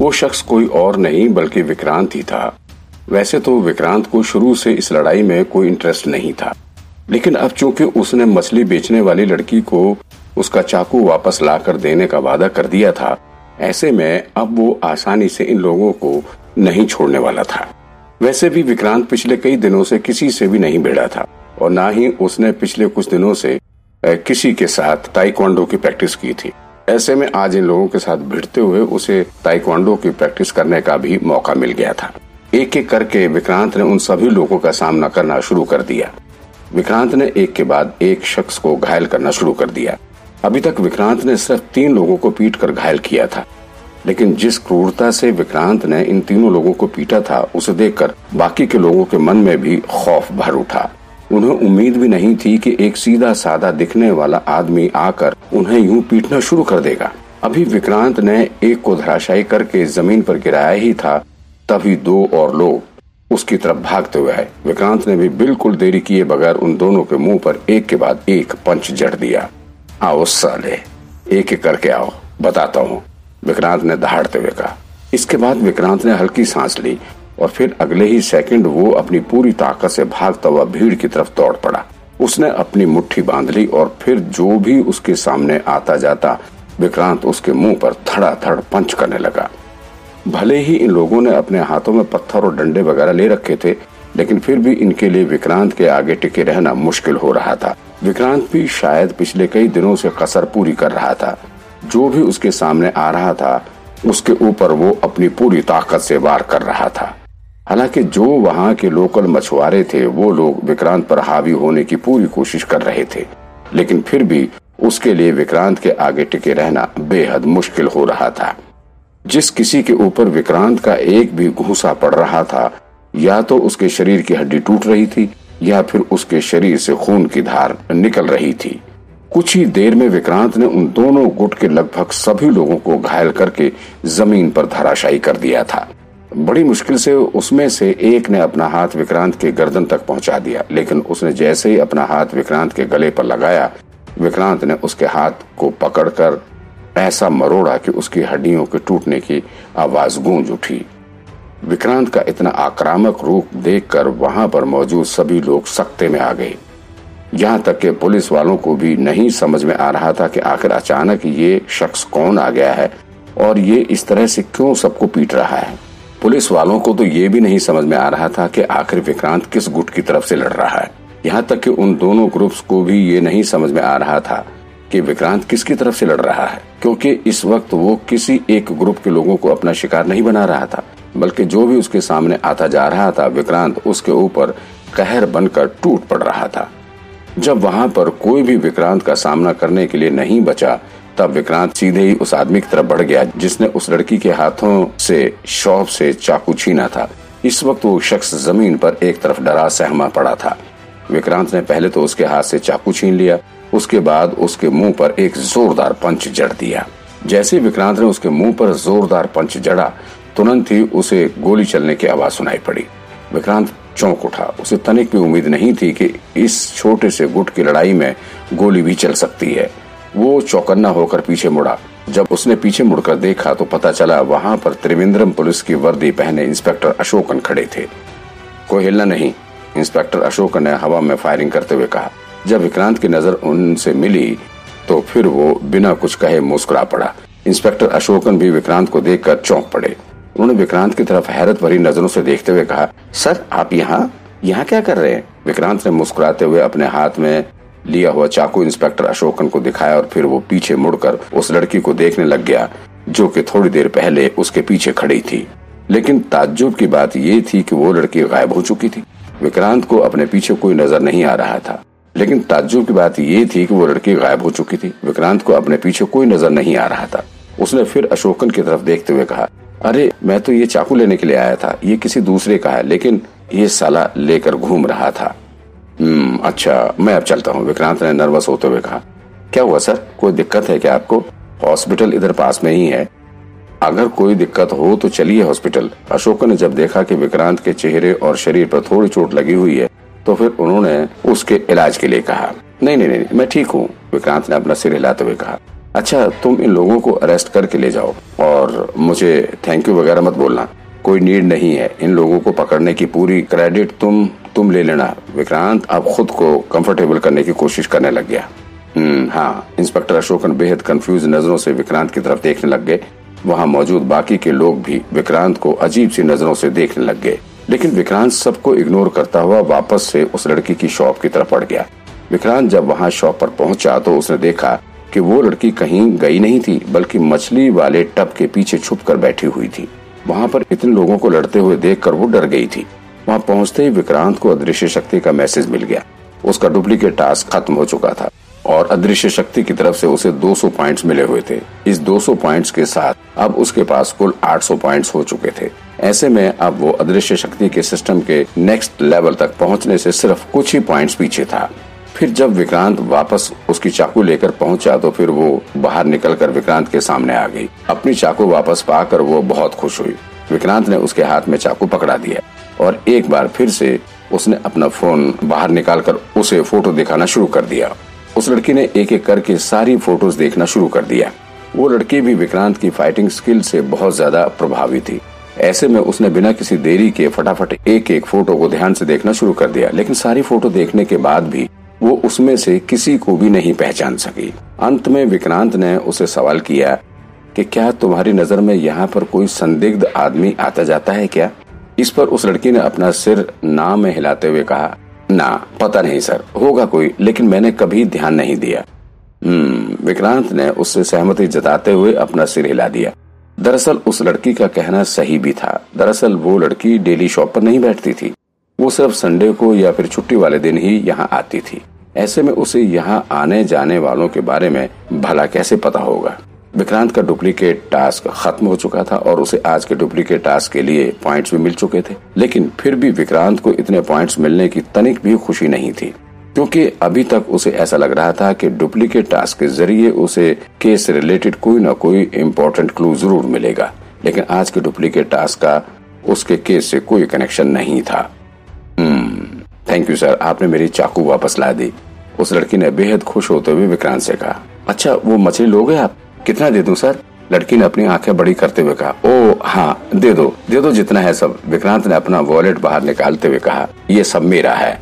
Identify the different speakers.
Speaker 1: वो शख्स कोई और नहीं, बल्कि विक्रांत ही था। वैसे तो विक्रांत को शुरू से इस लड़ाई में कोई इंटरेस्ट नहीं था। लेकिन अब चूँकि उसने मछली बेचने वाली लड़की को उसका चाकू वापस लाकर देने का वादा कर दिया था, ऐसे में अब वो आसानी से इन लोगों को नहीं छोड़ने वाला था। वैसे भी विक्रांत पिछले कई दिनों से किसी से भी नहीं भिड़ा था, और ना ही उसने पिछले कुछ दिनों से किसी के साथ ताइक्वांडो की प्रैक्टिस की थी। ऐसे में आज इन लोगों के साथ भिड़ते हुए उसे ताइक्वांडो की प्रैक्टिस करने का भी मौका मिल गया था। एक एक करके विक्रांत ने उन सभी लोगों का सामना करना शुरू कर दिया। विक्रांत ने एक के बाद एक शख्स को घायल करना शुरू कर दिया। अभी तक विक्रांत ने सिर्फ़ तीन लोगों को पीट कर घायल किया था। लेकिन जिस क्रूरता से विक्रांत ने इन तीनों लोगों को पीटा था, उसे देखकर बाकी के लोगों के मन में भी खौफ भर उठा। उन्हें उम्मीद भी नहीं थी कि एक सीधा साधा दिखने वाला आदमी आकर उन्हें यूँ पीटना शुरू कर देगा। अभी विक्रांत ने एक को धराशायी करके ज़मीन पर गिराया ही था, तभी दो और लोग उसकी तरफ़ भागते हुए आए। विक्रांत ने भी बिल्कुल देरी किए बगैर उन दोनों के मुँह पर एक के बाद एक पंच जड़ दिया। आओ साले, एक एक करके आओ, बताता हूँ, विक्रांत ने दहाड़ते हुए कहा। इसके बाद विक्रांत ने हल्की सांस ली और फिर अगले ही सेकंड वो अपनी पूरी ताकत से भागता हुआ भीड़ की तरफ़ दौड़ पड़ा। उसने अपनी मुट्ठी बाँध ली और फिर जो भी उसके सामने आता जाता विक्रांत उसके मुँह पर थड़ा थड़ पंच करने लगा। भले ही इन लोगों ने अपने हाथों में पत्थर और डंडे वगैरह ले रखे थे, लेकिन फिर भी इनके लिए विक्रांत के आगे टिके रहना मुश्किल हो रहा था। विक्रांत भी शायद पिछले कई दिनों से कसर पूरी कर रहा था। जो भी उसके सामने आ रहा था, उसके ऊपर वो अपनी पूरी ताकत से वार कर रहा था। हालाँकि जो वहाँ के लोकल मछुआरे थे, वो लोग विक्रांत पर हावी होने की पूरी कोशिश कर रहे थे। लेकिन फिर भी उसके लिए विक्रांत के आगे टिके रहना बेहद मुश्किल हो रहा था। जिस किसी के ऊपर विक्रांत का एक भी घूसा पड़ रहा था, या तो उसके शरीर की हड्डी टूट रही थी, या फिर उसके शरीर से खून की धार निकल रही थी। कुछ ही देर में विक्रांत ने उन दोनों गुट के लगभग सभी लोगों को घायल करके ज़मीन पर धराशायी कर दिया था। बड़ी मुश्किल से उसमें से एक ने अपना हाथ विक्रांत के गर्दन तक पहुँचा दिया, लेकिन उसने जैसे ही अपना हाथ विक्रांत के गले पर लगाया, विक्रांत ने उसके हाथ को पकड़कर ऐसा मरोड़ा कि उसकी हड्डियों के टूटने की आवाज़ गूंज उठी। विक्रांत का इतना आक्रामक रूप देखकर वहाँ पर मौजूद सभी लोग सख्ते में आ गए। यहाँ तक कि पुलिस वालों को भी नहीं समझ में आ रहा था कि आखिर अचानक ये शख्स कौन आ गया है और ये इस तरह से क्यों सबको पीट रहा है। पुलिस वालों को तो ये भी नहीं समझ में आ रहा था कि आखिर विक्रांत किस गुट की तरफ़ से लड़ रहा है। यहाँ तक कि उन दोनों ग्रुप्स को भी ये नहीं समझ में आ रहा था कि विक्रांत किसकी तरफ़ से लड़ रहा है, क्योंकि इस वक्त वो किसी एक ग्रुप के लोगों को अपना शिकार नहीं बना रहा था, बल्कि जो भी उसके सामने आता जा रहा था, विक्रांत उसके ऊपर कहर बनकर टूट पड़ रहा था। जब वहाँ पर कोई भी विक्रांत का सामना करने के लिए नहीं बचा तब विक्रांत सीधे ही उस आदमी की तरफ़ बढ़ गया, जिसने उस लड़की के हाथों से, शॉप से चाकू छीना था। इस वक्त वो शख्स ज़मीन पर एक तरफ़ डरा सहमा पड़ा था। विक्रांत ने पहले तो उसके हाथ से चाकू छीन लिया, उसके बाद उसके मुँह पर एक जोरदार पंच जड़ दिया। जैसे विक्रांत ने उसके मुँह पर जोरदार पंच जड़ा, तुरंत ही उसे गोली चलने की आवाज़ सुनाई पड़ी। विक्रांत चौंक उठा। उसे तनिक भी उम्मीद नहीं थी कि इस छोटे से गुट की लड़ाई में गोली भी चल सकती है। वो चौकन्ना होकर पीछे मुड़ा। जब उसने पीछे मुड़कर देखा तो पता चला वहाँ पर त्रिवेंद्रम पुलिस की वर्दी पहने इंस्पेक्टर अशोकन खड़े थे। कोई हिलना नहीं, इंस्पेक्टर अशोकन ने हवा में फायरिंग करते हुए कहा। जब विक्रांत की नज़र उनसे मिली तो फिर वो बिना कुछ कहे मुस्कुरा पड़ा। इंस्पेक्टर अशोकन भी विक्रांत को देखकर चौंक पड़े। उन्होंने विक्रांत की तरफ़ हैरत भरी नज़रों से देखते हुए कहा, सर, आप यहाँ? यहाँ क्या कर रहे हैं? विक्रांत ने मुस्कुराते हुए अपने हाथ में लिया हुआ चाकू इंस्पेक्टर अशोकन को दिखाया और फिर वो पीछे मुड़कर उस लड़की को देखने लग गया, जो कि थोड़ी देर पहले उसके पीछे खड़ी थी। लेकिन ताज्जुब की बात ये थी कि वो लड़की गायब हो चुकी थी। विक्रांत को अपने पीछे कोई नज़र नहीं आ रहा था। लेकिन ताज्जुब की बात ये थी कि वो लड़की गायब हो चुकी थी। विक्रांत को अपने पीछे कोई नज़र नहीं आ रहा था। उसने फिर अशोकन की तरफ़ देखते हुए कहा, अरे, मैं तो ये चाकू लेने के लिए आया था। ये किसी दूसरे का है, लेकिन ये साला लेकर घूम रहा था। अच्छा मैं अब चलता हूँ। विक्रांत ने नर्वस होते हुए कहा, क्या हुआ, सर? कोई दिक्कत है क्या आपको? हॉस्पिटल इधर पास में ही है। अगर कोई दिक्कत हो तो चलिए हॉस्पिटल अशोक ने जब देखा कि विक्रांत के चेहरे और शरीर पर थोड़ी चोट लगी हुई है तो फिर उन्होंने उसके इलाज के लिए कहा, नहीं नहीं नहीं, मैं ठीक हूँ। विक्रांत ने अपना सिर हिलाते हुए कहा अच्छा तुम इन लोगों को अरेस्ट करके ले जाओ और मुझे थैंक यू वगैरह मत बोलना। कोई नीड नहीं है। इन लोगों को पकड़ने की पूरी क्रेडिट तुम तुम ले लेना। विक्रांत अब खुद को कंफर्टेबल करने की कोशिश करने लग गया। हम्म हाँ इंस्पेक्टर अशोकन बेहद कंफ्यूज नज़रों से विक्रांत की तरफ़ देखने लग गए। वहाँ मौजूद बाकी के लोग भी विक्रांत को अजीब सी नज़रों से देखने लग गए। लेकिन विक्रांत सबको इग्नोर करता हुआ वापस से उस लड़की की शॉप की तरफ़ पड़ गया। विक्रांत जब वहाँ शॉप पर पहुँचा तो उसने देखा कि वो लड़की कहीं गई नहीं थी, बल्कि मछली वाले टब के पीछे छुप कर बैठी हुई थी। वहाँ पर इतने लोगों को लड़ते हुए देखकर वो डर गई थी। वहाँ पहुँचते ही विक्रांत को अदृश्य शक्ति का मैसेज मिल गया। उसका डुप्लीकेट टास्क खत्म हो चुका था और अदृश्य शक्ति की तरफ़ से उसे 200 पॉइंट्स मिले हुए थे। इस 200 पॉइंट्स के साथ अब उसके पास कुल 800 पॉइंट्स हो चुके थे। ऐसे में अब वो अदृश्य शक्ति के सिस्टम के नेक्स्ट लेवल तक पहुँचने से सिर्फ़ कुछ ही पॉइंट्स पीछे था। फिर जब विक्रांत वापस उसकी चाकू लेकर पहुँचा तो फिर वो बाहर निकलकर विक्रांत के सामने आ गई। अपनी चाकू वापस पाकर वो बहुत खुश हुई। विक्रांत ने उसके हाथ में चाकू पकड़ा दिया और एक बार फिर से उसने अपना फ़ोन बाहर निकालकर उसे फ़ोटो दिखाना शुरू कर दिया। उस लड़की ने एक एक करके सारी फ़ोटोज़ देखना शुरू कर दिया। वो लड़की भी विक्रांत की फाइटिंग स्किल से बहुत ज़्यादा प्रभावी थी। ऐसे में उसने बिना किसी देरी के फटाफट एक एक फ़ोटो को ध्यान से देखना शुरू कर दिया, लेकिन सारी फ़ोटो देखने के बाद भी वो उसमें से किसी को भी नहीं पहचान सकी। अंत में विक्रांत ने उसे सवाल किया कि क्या तुम्हारी नज़र में यहाँ पर कोई संदिग्ध आदमी आता जाता है क्या? इस पर उस लड़की ने अपना सिर ना में हिलाते हुए कहा, ना, पता नहीं सर, होगा कोई, लेकिन मैंने कभी ध्यान नहीं दिया। हम्म विक्रांत ने उससे सहमति जताते हुए अपना सिर हिला दिया। दरअसल उस लड़की का कहना सही भी था। दरअसल वो लड़की डेली शॉप पर नहीं बैठती थी। वो सिर्फ़ संडे को या फिर छुट्टी वाले दिन ही यहाँ आती थी। ऐसे में उसे यहाँ आने जाने वालों के बारे में भला कैसे पता होगा? विक्रांत का डुप्लीकेट टास्क खत्म हो चुका था और उसे आज के डुप्लीकेट टास्क के लिए पॉइंट्स भी मिल चुके थे। लेकिन फिर भी विक्रांत को इतने पॉइंट्स मिलने की तनिक भी खुशी नहीं थी। क्योंकि अभी तक उसे ऐसा लग रहा था कि डुप्लीकेट टास्क के ज़रिए उसे केस रिलेटेड कोई न कोई इम्पोर्टेंट क्लू ज़रूर मिलेगा। लेकिन आज के डुप्लीकेट टास्क का उसके केस से कोई कनेक्शन नहीं था। थैंक यू सर आपने मेरी चाकू वापस ला दी। उस लड़की ने बेहद खुश होते हुए विक्रांत से कहा अच्छा वो मछली लोगे आप? कितना दे दूँ, सर? लड़की ने अपनी आँखें बड़ी करते हुए कहा, ओ हाँ दे दो दे दो जितना है सब। विक्रांत ने अपना वॉलेट बाहर निकालते हुए कहा, ये सब मेरा है।